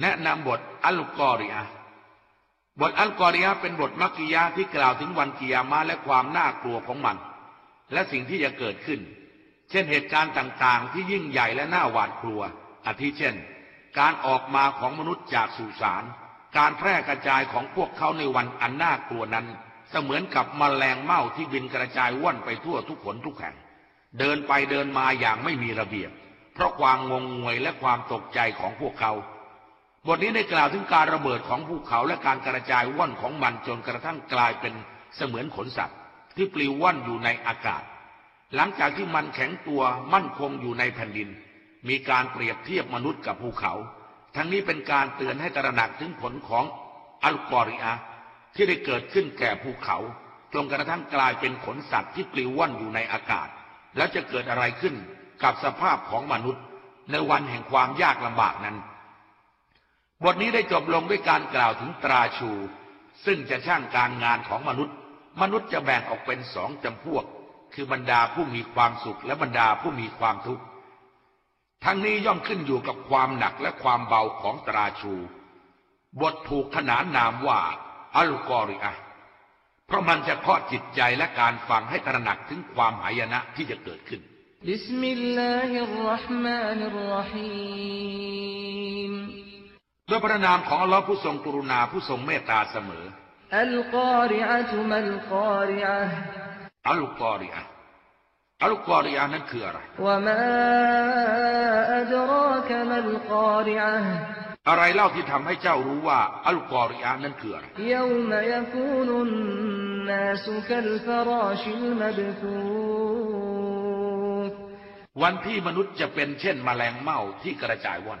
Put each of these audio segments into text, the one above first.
แนะนำบทอัลกอริอาบทอัลกอริอาเป็นบทมักกิยาที่กล่าวถึงวันกิยามะและความน่ากลัวของมัน และสิ่งที่จะเกิดขึ้น เช่นเหตุการณ์ต่างๆ ที่ยิ่งใหญ่และน่าหวาดกลัว อาทิเช่น การออกมาของมนุษย์จากสุสาน การแพร่กระจายของพวกเขาในวันอันน่ากลัวนั้น เสมือนกับมแมลงเม่าที่บินกระจายว่อนไปทั่วทุกขนทุกแห่ง เดินไปเดินมาอย่างไม่มีระเบียบ เพราะความงงงวยและความตกใจของพวกเขา บทนี้ได้กล่าวถึงการระเบิดของภูเขาและการกระจายว่อนของมันจนกระทั่งกลายเป็นเสมือนขนสัตว์ ที่ปลิวว่อนอยู่ในอากาศ หลังจากที่มันแข็งตัวมั่นคงอยู่ในแผ่นดิน มีการเปรียบเทียบมนุษย์กับภูเขา ทั้งนี้เป็นการเตือนให้ตระหนักถึงผลของอัลกอริอาที่ได้เกิดขึ้นแก่ภูเขาจนกระทั่งกลายเป็นขนสัตว์ที่ปลิวว่อนอยู่ในอากาศ แล้วจะเกิดอะไรขึ้นกับสภาพของมนุษย์ ในวันแห่งความยากลำบากนั้น บทนี้ได้จบลงด้วยการกล่าวถึงตราชู ซึ่งจะช่างการงานของมนุษย์ มนุษย์จะแบ่งออกเป็นสองจำพวก คือบรรดาผู้มีความสุขและบรรดาผู้มีความทุกข์ทั้งนี้ย่อมขึ้นอยู่กับความหนักและความเบาของตราชู บทถูกขนานนามว่าอัลกอริอะเพราะมันจะทอดจิตใจและการฟังให้ตระหนักถึงความหายนะที่จะเกิดขึ้นبسم الله الرحمن الرحيم พระนามของอัลลอฮ์ผู้ทรงกรุณาผู้ทรงเมตตาเสมอ القارعة ما القارعةอัลกอริอะอัลกอริอะนั้นคืออะไรอะไรเล่าที่ทำให้เจ้ารู้ว่าอัลกอริอานั้นคืออะไรวันที่มนุษย์จะเป็นเช่นมแมลงเม่าที่กระจายว่อน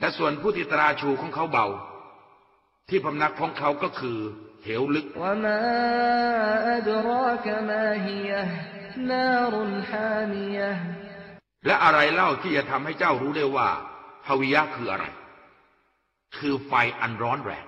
และส่วนผู้ที่ตราชูของเขาเบา ที่พำนักของเขาก็คือ เหวลึก และอะไรเล่าที่จะทำให้เจ้ารู้ได้ว่าฮาวิยะคืออะไร คือไฟอันร้อนแรง